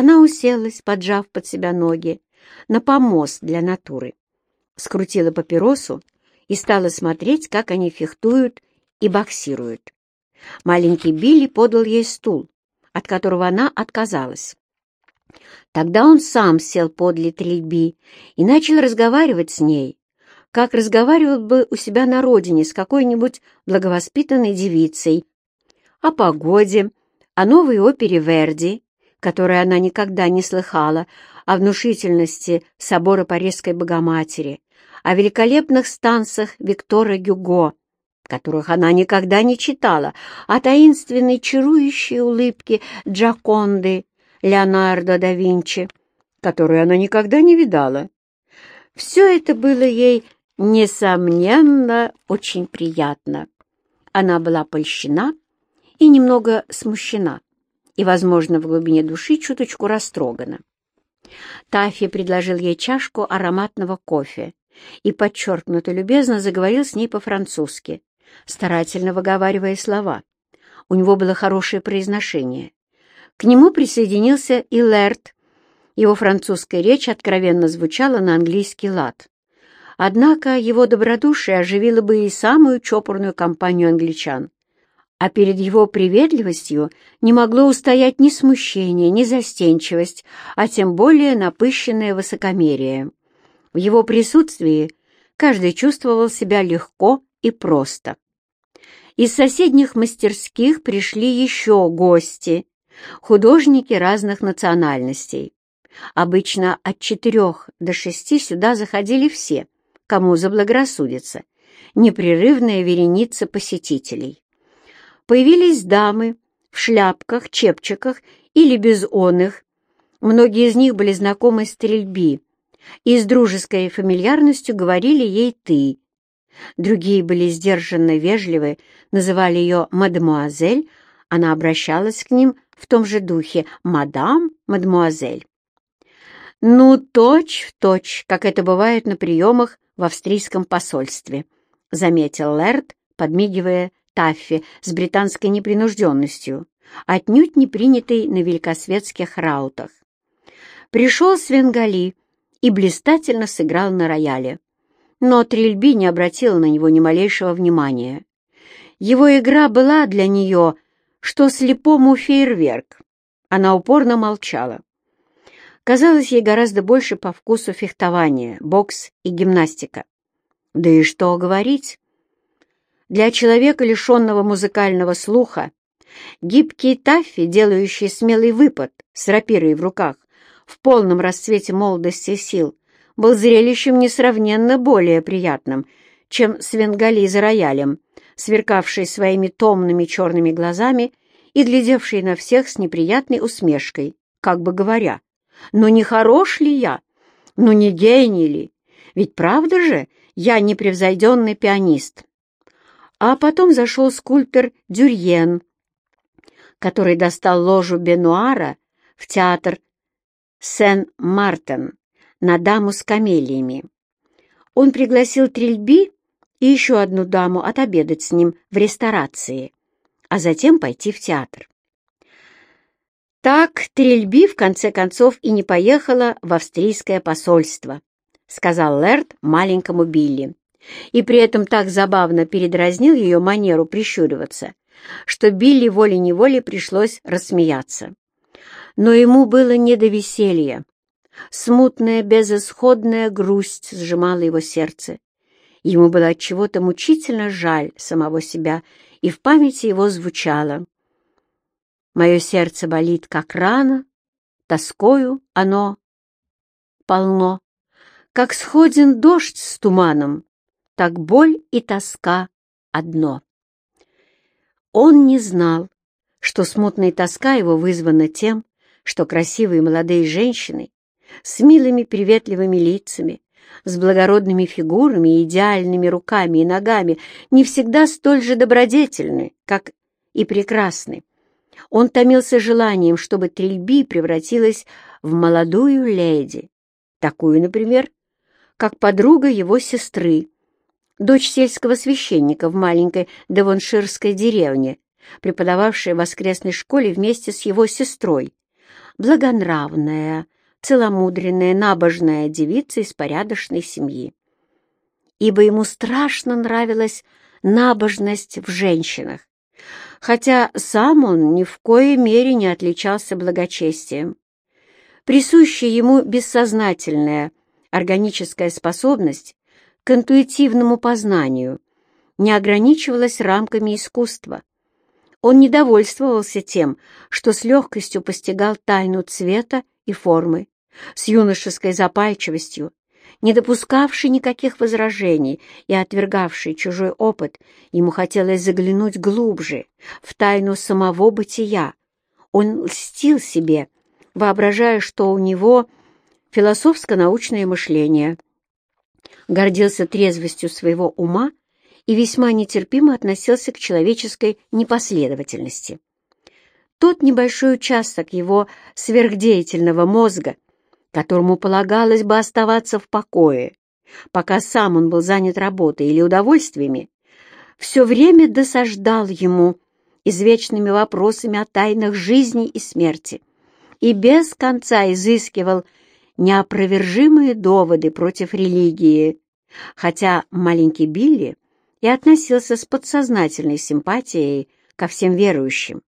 Она уселась, поджав под себя ноги, на помост для натуры, скрутила папиросу и стала смотреть, как они фехтуют и боксируют. Маленький Билли подал ей стул, от которого она отказалась. Тогда он сам сел подле Трильби и начал разговаривать с ней, как разговаривал бы у себя на родине с какой-нибудь благовоспитанной девицей, о погоде, о новой опере Верди, которой она никогда не слыхала, о внушительности собора Парижской Богоматери, о великолепных станцах Виктора Гюго, которых она никогда не читала, о таинственной чарующей улыбке Джаконды, Леонардо да Винчи, которую она никогда не видала. Все это было ей, несомненно, очень приятно. Она была польщена и немного смущена, и, возможно, в глубине души чуточку растрогана. Таффи предложил ей чашку ароматного кофе и подчеркнуто любезно заговорил с ней по-французски, старательно выговаривая слова. У него было хорошее произношение. К нему присоединился и Лерт. Его французская речь откровенно звучала на английский лад. Однако его добродушие оживило бы и самую чопорную компанию англичан. А перед его приветливостью не могло устоять ни смущение, ни застенчивость, а тем более напыщенное высокомерие. В его присутствии каждый чувствовал себя легко и просто. Из соседних мастерских пришли еще гости, художники разных национальностей. Обычно от четырех до шести сюда заходили все, кому заблагорассудится, непрерывная вереница посетителей. Появились дамы в шляпках, чепчиках или без оных. Многие из них были знакомы стрельби и с дружеской фамильярностью говорили ей «ты». Другие были сдержанно вежливы, называли ее «мадемуазель», она обращалась к ним в том же духе «Мадам, мадемуазель». «Ну, точь в точь, как это бывает на приемах в австрийском посольстве», — заметил Лерт, подмигивая Таффи с британской непринужденностью, отнюдь не принятой на великосветских раутах. Пришел Свенгали и блистательно сыграл на рояле, но Трильби не обратила на него ни малейшего внимания. Его игра была для нее — что слепому фейерверк. Она упорно молчала. Казалось ей гораздо больше по вкусу фехтования, бокс и гимнастика. Да и что говорить? Для человека, лишенного музыкального слуха, гибкий таффи, делающий смелый выпад с рапирой в руках, в полном расцвете молодости сил, был зрелищем несравненно более приятным, чем свенгали за роялем, сверкавший своими томными черными глазами и глядевший на всех с неприятной усмешкой, как бы говоря, «Ну не хорош ли я? Ну не гений ли? Ведь правда же, я непревзойденный пианист?» А потом зашел скульптор Дюрьен, который достал ложу Бенуара в театр Сен-Мартен на даму с камелиями. Он пригласил Трильби и еще одну даму отобедать с ним в ресторации, а затем пойти в театр. Так Трильби в конце концов и не поехала в австрийское посольство, сказал Лерт маленькому Билли, и при этом так забавно передразнил ее манеру прищуриваться, что Билли волей-неволей пришлось рассмеяться. Но ему было не до веселья. Смутная, безысходная грусть сжимала его сердце, Ему было от чего-то мучительно жаль самого себя, и в памяти его звучало. Мое сердце болит, как рана, тоскою оно полно. Как сходен дождь с туманом, так боль и тоска одно. Он не знал, что смутная тоска его вызвана тем, что красивые молодые женщины с милыми приветливыми лицами с благородными фигурами и идеальными руками и ногами не всегда столь же добродетельны, как и прекрасны. Он томился желанием, чтобы Трильби превратилась в молодую леди, такую, например, как подруга его сестры, дочь сельского священника в маленькой девонширской деревне, преподававшая в воскресной школе вместе с его сестрой, благонравная, целомудренная, набожная девица из порядочной семьи. Ибо ему страшно нравилась набожность в женщинах, хотя сам он ни в коей мере не отличался благочестием. Присущая ему бессознательная органическая способность к интуитивному познанию не ограничивалась рамками искусства. Он не довольствовался тем, что с легкостью постигал тайну цвета и формы, с юношеской запальчивостью, не допускавший никаких возражений и отвергавший чужой опыт, ему хотелось заглянуть глубже, в тайну самого бытия. Он льстил себе, воображая, что у него философско-научное мышление, гордился трезвостью своего ума и весьма нетерпимо относился к человеческой непоследовательности. Тот небольшой участок его сверхдеятельного мозга, которому полагалось бы оставаться в покое, пока сам он был занят работой или удовольствиями, все время досаждал ему извечными вопросами о тайнах жизни и смерти и без конца изыскивал неопровержимые доводы против религии, хотя маленький Билли и относился с подсознательной симпатией ко всем верующим.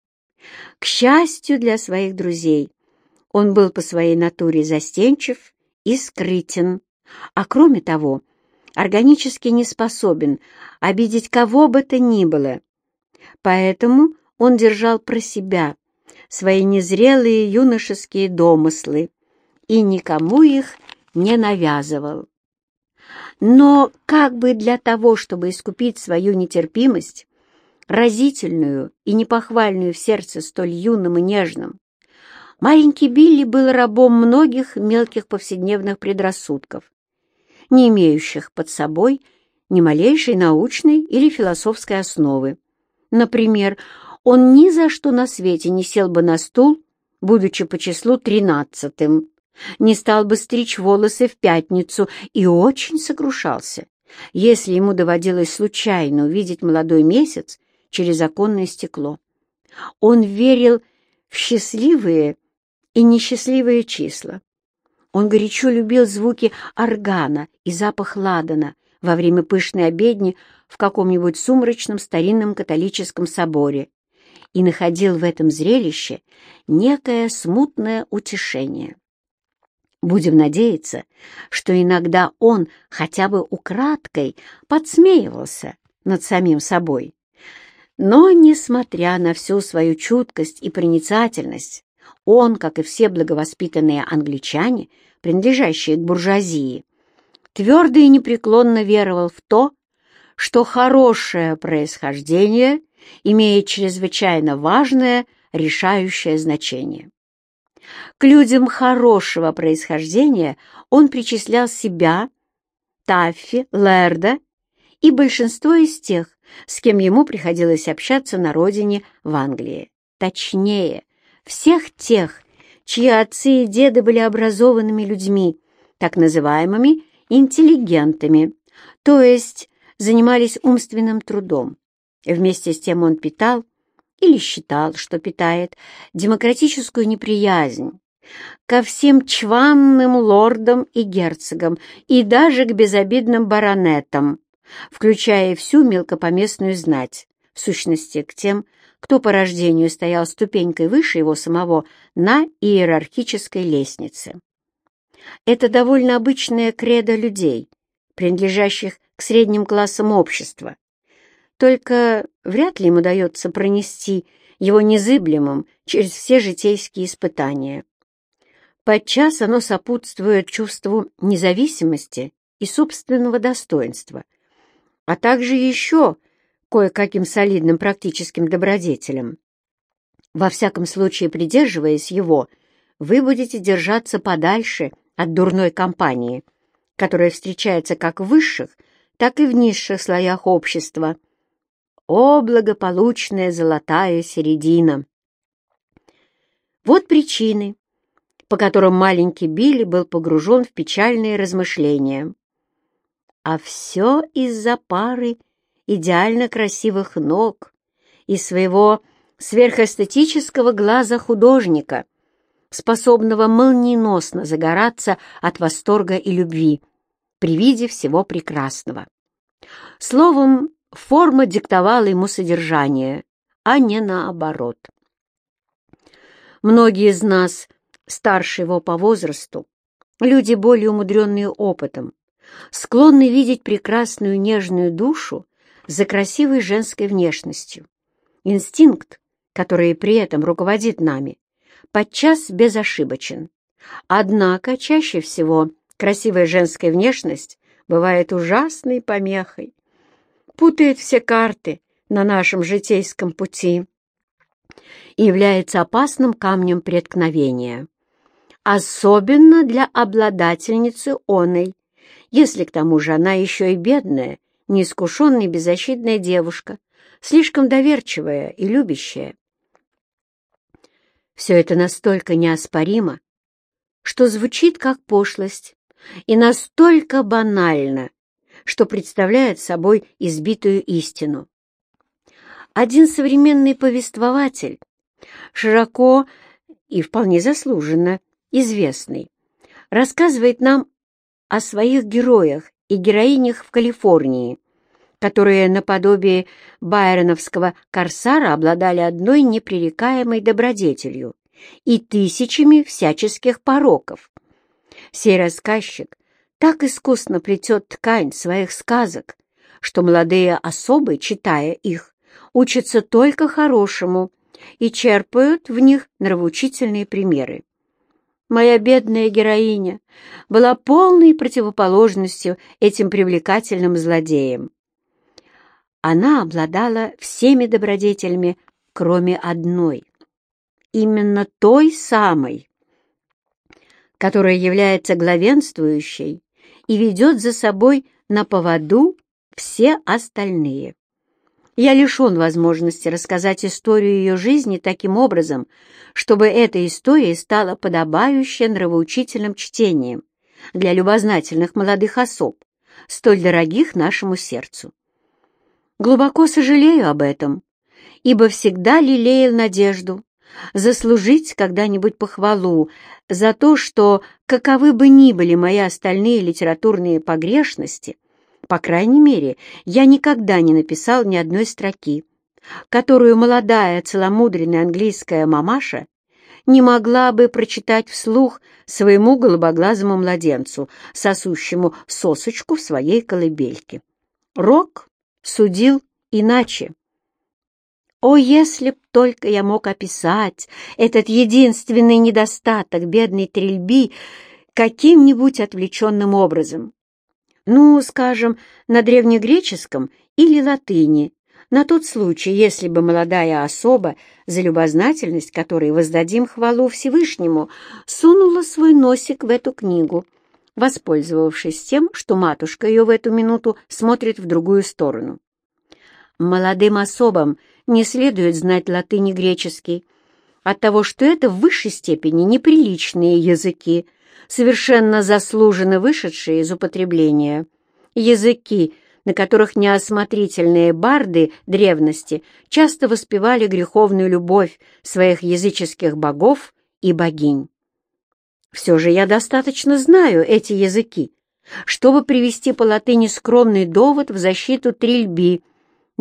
К счастью для своих друзей, он был по своей натуре застенчив и скрытен, а кроме того, органически не способен обидеть кого бы то ни было. Поэтому он держал про себя свои незрелые юношеские домыслы и никому их не навязывал. Но как бы для того, чтобы искупить свою нетерпимость, разительную и непохвальную в сердце столь юным и нежным, маленький Билли был рабом многих мелких повседневных предрассудков, не имеющих под собой ни малейшей научной или философской основы. Например, он ни за что на свете не сел бы на стул, будучи по числу тринадцатым, не стал бы стричь волосы в пятницу и очень сокрушался, если ему доводилось случайно увидеть молодой месяц через оконное стекло. Он верил в счастливые и несчастливые числа. Он горячо любил звуки органа и запах ладана во время пышной обедни в каком-нибудь сумрачном старинном католическом соборе и находил в этом зрелище некое смутное утешение. Будем надеяться, что иногда он хотя бы украдкой подсмеивался над самим собой. Но, несмотря на всю свою чуткость и проницательность, он, как и все благовоспитанные англичане, принадлежащие к буржуазии, твердо и непреклонно веровал в то, что хорошее происхождение имеет чрезвычайно важное решающее значение. К людям хорошего происхождения он причислял себя, Таффи, Лерда и большинство из тех, с кем ему приходилось общаться на родине в Англии. Точнее, всех тех, чьи отцы и деды были образованными людьми, так называемыми интеллигентами, то есть занимались умственным трудом. Вместе с тем он питал или считал, что питает, демократическую неприязнь ко всем чванным лордам и герцогам и даже к безобидным баронетам, включая всю мелкопоместную знать, в сущности, к тем, кто по рождению стоял ступенькой выше его самого на иерархической лестнице. Это довольно обычная кредо людей, принадлежащих к средним классам общества, только вряд ли им удается пронести его незыблемым через все житейские испытания. Подчас оно сопутствует чувству независимости и собственного достоинства, а также еще кое-каким солидным практическим добродетелям. Во всяком случае, придерживаясь его, вы будете держаться подальше от дурной компании, которая встречается как в высших, так и в низших слоях общества – о, благополучная золотая середина! Вот причины, по которым маленький Билли был погружен в печальные размышления. А все из-за пары идеально красивых ног и своего сверхэстетического глаза художника, способного молниеносно загораться от восторга и любви при виде всего прекрасного. Словом, форма диктовала ему содержание, а не наоборот. Многие из нас, старше его по возрасту, люди более умудренные опытом, склонны видеть прекрасную нежную душу за красивой женской внешностью. Инстинкт, который при этом руководит нами, подчас безошибочен. Однако чаще всего красивая женская внешность бывает ужасной помехой, путает все карты на нашем житейском пути и является опасным камнем преткновения, особенно для обладательницы оной, если к тому же она еще и бедная, неискушенная беззащитная девушка, слишком доверчивая и любящая. Все это настолько неоспоримо, что звучит как пошлость, и настолько банально, что представляет собой избитую истину. Один современный повествователь, широко и вполне заслуженно известный, рассказывает нам о своих героях и героинях в Калифорнии, которые наподобие байроновского корсара обладали одной непререкаемой добродетелью и тысячами всяческих пороков. Сей рассказчик так искусно плетет ткань своих сказок, что молодые особы, читая их, учатся только хорошему и черпают в них нравоучительные примеры. Моя бедная героиня была полной противоположностью этим привлекательным злодеям. Она обладала всеми добродетелями, кроме одной. Именно той самой, которая является главенствующей и ведет за собой на поводу все остальные. Я лишен возможности рассказать историю ее жизни таким образом, чтобы эта история стала подобающе нравоучительным чтением для любознательных молодых особ, столь дорогих нашему сердцу. Глубоко сожалею об этом, ибо всегда лелеял надежду заслужить когда-нибудь похвалу за то, что, каковы бы ни были мои остальные литературные погрешности, по крайней мере, я никогда не написал ни одной строки, которую молодая целомудренная английская мамаша не могла бы прочитать вслух своему голубоглазому младенцу, сосущему сосочку в своей колыбельке. Рок судил иначе. О, если б только я мог описать этот единственный недостаток бедной трельби каким-нибудь отвлеченным образом! Ну, скажем, на древнегреческом или латыни, на тот случай, если бы молодая особа, за любознательность которой воздадим хвалу Всевышнему, сунула свой носик в эту книгу, воспользовавшись тем, что матушка ее в эту минуту смотрит в другую сторону. Молодым особам не следует знать латынь и греческий, от того, что это в высшей степени неприличные языки, совершенно заслуженно вышедшие из употребления. Языки, на которых неосмотрительные барды древности часто воспевали греховную любовь своих языческих богов и богинь. Все же я достаточно знаю эти языки, чтобы привести по латыни скромный довод в защиту трильби,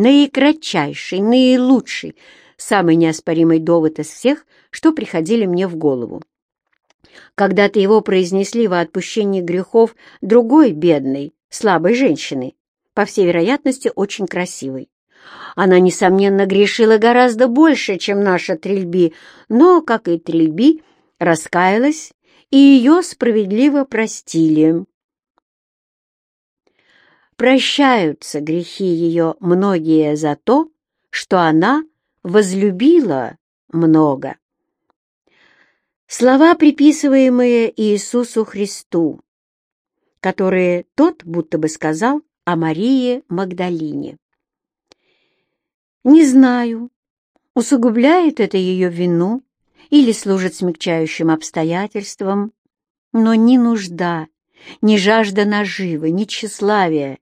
наикратчайший, наилучший, самый неоспоримый довод из всех, что приходили мне в голову. Когда-то его произнесли во отпущении грехов другой бедной, слабой женщины, по всей вероятности, очень красивой. Она, несомненно, грешила гораздо больше, чем наша Трильби, но, как и Трильби, раскаялась, и ее справедливо простили. Прощаются грехи ее многие за то, что она возлюбила много. Слова, приписываемые Иисусу Христу, которые тот будто бы сказал о Марии Магдалине. Не знаю, усугубляет это ее вину или служит смягчающим обстоятельством, но ни нужда, ни жажда наживы, ни тщеславия,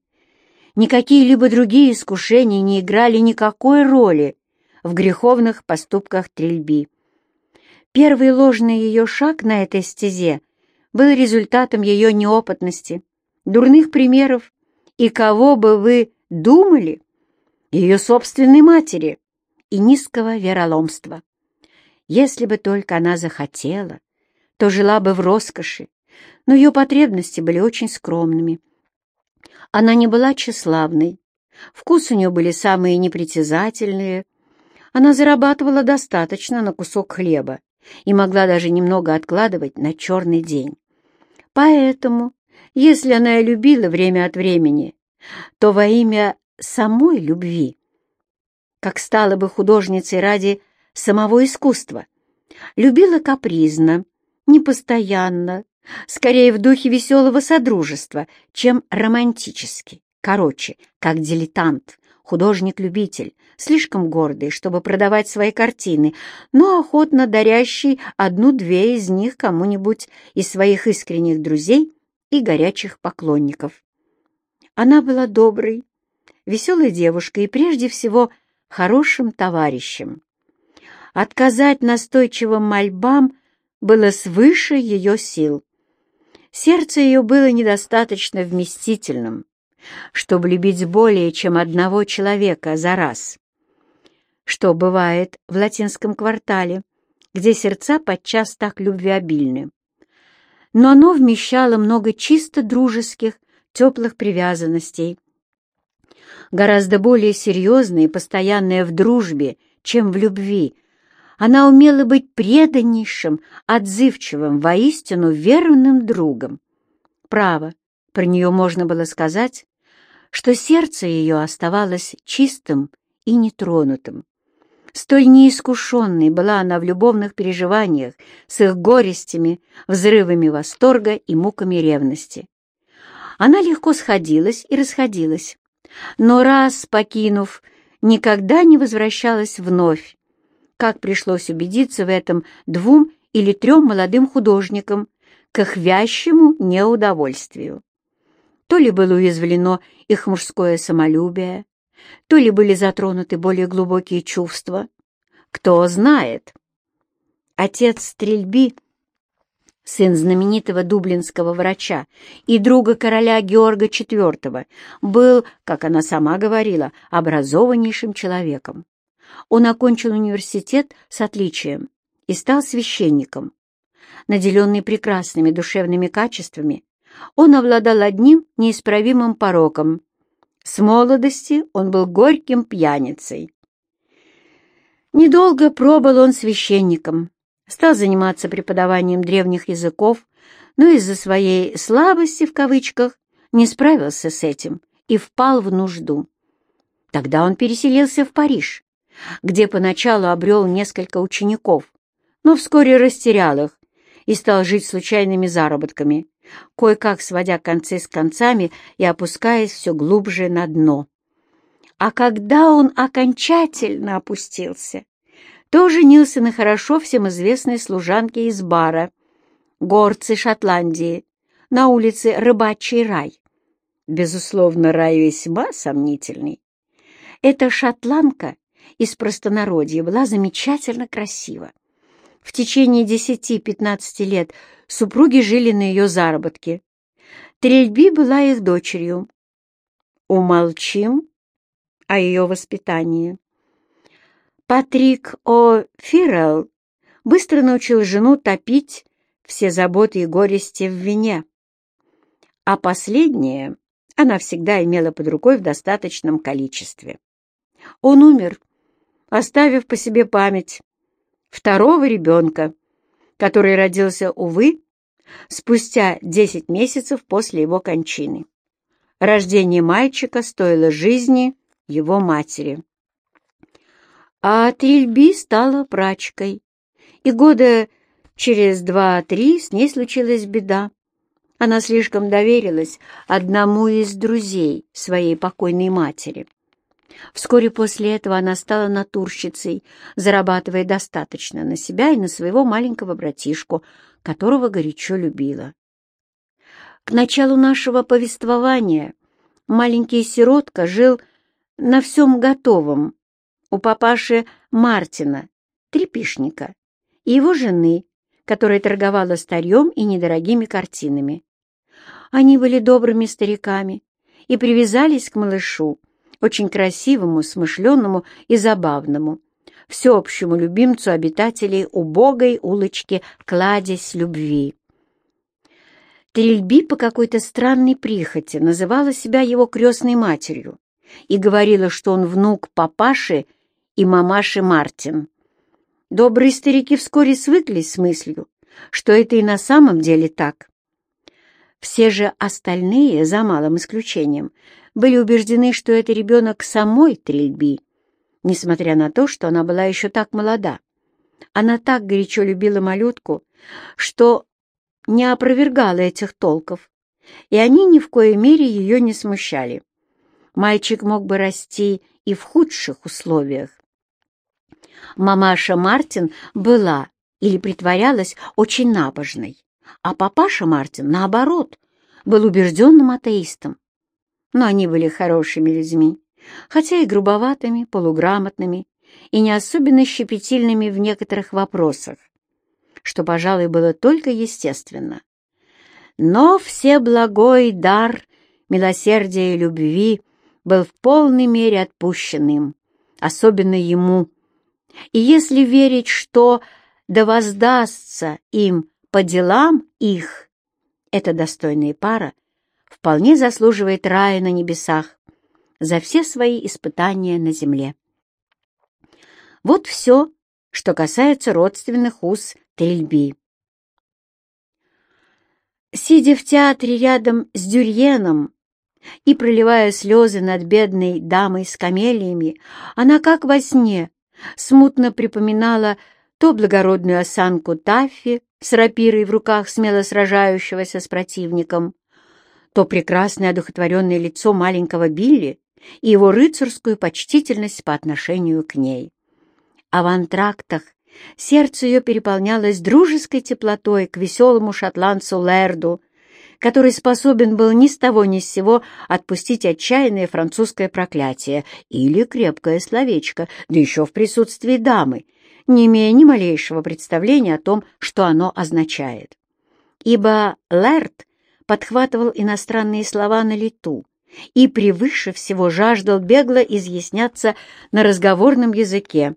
ни какие-либо другие искушения не играли никакой роли в греховных поступках Трильби. Первый ложный ее шаг на этой стезе был результатом ее неопытности, дурных примеров и кого бы вы думали, ее собственной матери и низкого вероломства. Если бы только она захотела, то жила бы в роскоши, но ее потребности были очень скромными. Она не была тщеславной, вкус у нее были самые непритязательные, она зарабатывала достаточно на кусок хлеба и могла даже немного откладывать на черный день. Поэтому, если она и любила время от времени, то во имя самой любви, как стала бы художницей ради самого искусства, любила капризно, непостоянно, скорее в духе веселого содружества, чем романтически, короче, как дилетант, художник-любитель, слишком гордый, чтобы продавать свои картины, но охотно дарящий одну-две из них кому-нибудь из своих искренних друзей и горячих поклонников. Она была доброй, веселой девушкой и прежде всего хорошим товарищем. Отказать настойчивым мольбам было свыше ее сил. Сердце ее было недостаточно вместительным, чтобы любить более чем одного человека за раз, что бывает в латинском квартале, где сердца подчас так любвеобильны. Но оно вмещало много чисто дружеских, теплых привязанностей, гораздо более серьезное и постоянное в дружбе, чем в любви. Она умела быть преданнейшим, отзывчивым, воистину верным другом. Право, про нее можно было сказать, что сердце ее оставалось чистым и нетронутым. Столь неискушенной была она в любовных переживаниях с их горестями, взрывами восторга и муками ревности. Она легко сходилась и расходилась, но раз покинув, никогда не возвращалась вновь, как пришлось убедиться в этом двум или трем молодым художникам к их вящему неудовольствию. То ли было уязвлено их мужское самолюбие, то ли были затронуты более глубокие чувства. Кто знает? Отец стрельби — сын знаменитого дублинского врача и друга короля Георга IV, был, как она сама говорила, образованнейшим человеком. Он окончил университет с отличием и стал священником. Наделенный прекрасными душевными качествами, он обладал одним неисправимым пороком. С молодости он был горьким пьяницей. Недолго пробыл он священником, стал заниматься преподаванием древних языков, но из-за своей «слабости» в кавычках не справился с этим и впал в нужду. Тогда он переселился в Париж, где поначалу обрел несколько учеников, но вскоре растерял их и стал жить случайными заработками, кое-как сводя концы с концами и опускаясь все глубже на дно. А когда он окончательно опустился, то женился на хорошо всем известной служанке из бара, горцы Шотландии, на улице Рыбачий рай. Безусловно, рай весьма сомнительный. Эта шотландка из простонародья была замечательно красива. В течение 10-15 лет супруги жили на ее заработке. Трельби была их дочерью. Умолчим о ее воспитании. Патрик О'Фиррелл быстро научил жену топить все заботы и горести в вине. А последнее она всегда имела под рукой в достаточном количестве. Он умер, оставив по себе память второго ребенка, который родился, увы, спустя десять месяцев после его кончины. Рождение мальчика стоило жизни его матери. А Трильби стала прачкой, и года через два-три с ней случилась беда. Она слишком доверилась одному из друзей своей покойной матери. Вскоре после этого она стала натурщицей, зарабатывая достаточно на себя и на своего маленького братишку, которого горячо любила. К началу нашего повествования маленький сиротка жил на всем готовом у папаши Мартина, трепишника, и его жены, которая торговала старьем и недорогими картинами. Они были добрыми стариками и привязались к малышу, очень красивому, смышленному и забавному, всеобщему любимцу обитателей убогой улочки Кладезь любви. Трильби по какой-то странной прихоти называла себя его крестной матерью и говорила, что он внук папаши и мамаши Мартин. Добрые старики вскоре свыклись с мыслью, что это и на самом деле так. Все же остальные, за малым исключением, были убеждены, что это ребенок самой Трильби, несмотря на то, что она была еще так молода. Она так горячо любила малютку, что не опровергала этих толков, и они ни в коей мере ее не смущали. Мальчик мог бы расти и в худших условиях. Мамаша Мартин была или притворялась очень набожной, а папаша Мартин, наоборот, был убежденным атеистом. Но они были хорошими людьми, хотя и грубоватыми, полуграмотными и не особенно щепетильными в некоторых вопросах что, пожалуй, было только естественно. Но всеблагой дар милосердия и любви был в полной мере отпущен им, особенно ему. И если верить, что да воздастся им по делам их, эта достойная пара вполне заслуживает рая на небесах за все свои испытания на земле. Вот все, что касается родственных уз Тельби. Сидя в театре рядом с Дюрьеном и проливая слезы над бедной дамой с камелиями, она как во сне смутно припоминала то благородную осанку Таффи с рапирой в руках смело сражающегося с противником, то прекрасное одухотворенное лицо маленького Билли и его рыцарскую почтительность по отношению к ней. А в антрактах Сердце ее переполнялось дружеской теплотой к веселому шотландцу Лерду, который способен был ни с того ни с сего отпустить отчаянное французское проклятие или крепкое словечко, да еще в присутствии дамы, не имея ни малейшего представления о том, что оно означает. Ибо Лерд подхватывал иностранные слова на лету и превыше всего жаждал бегло изъясняться на разговорном языке,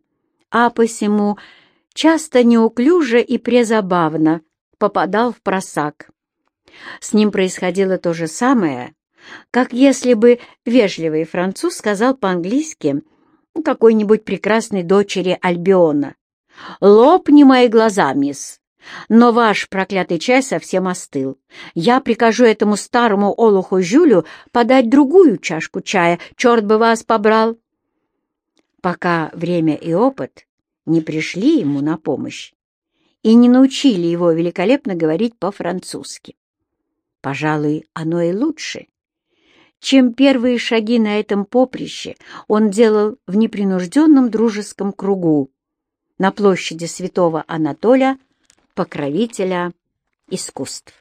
а посему часто неуклюже и презабавно попадал в просак. С ним происходило то же самое, как если бы вежливый француз сказал по-английски какой-нибудь прекрасной дочери Альбиона. «Лопни мои глаза, мисс, но ваш проклятый чай совсем остыл. Я прикажу этому старому олуху Жюлю подать другую чашку чая, черт бы вас побрал!» Пока время и опыт не пришли ему на помощь и не научили его великолепно говорить по-французски. Пожалуй, оно и лучше, чем первые шаги на этом поприще он делал в непринужденном дружеском кругу на площади святого Анатолия, покровителя искусств.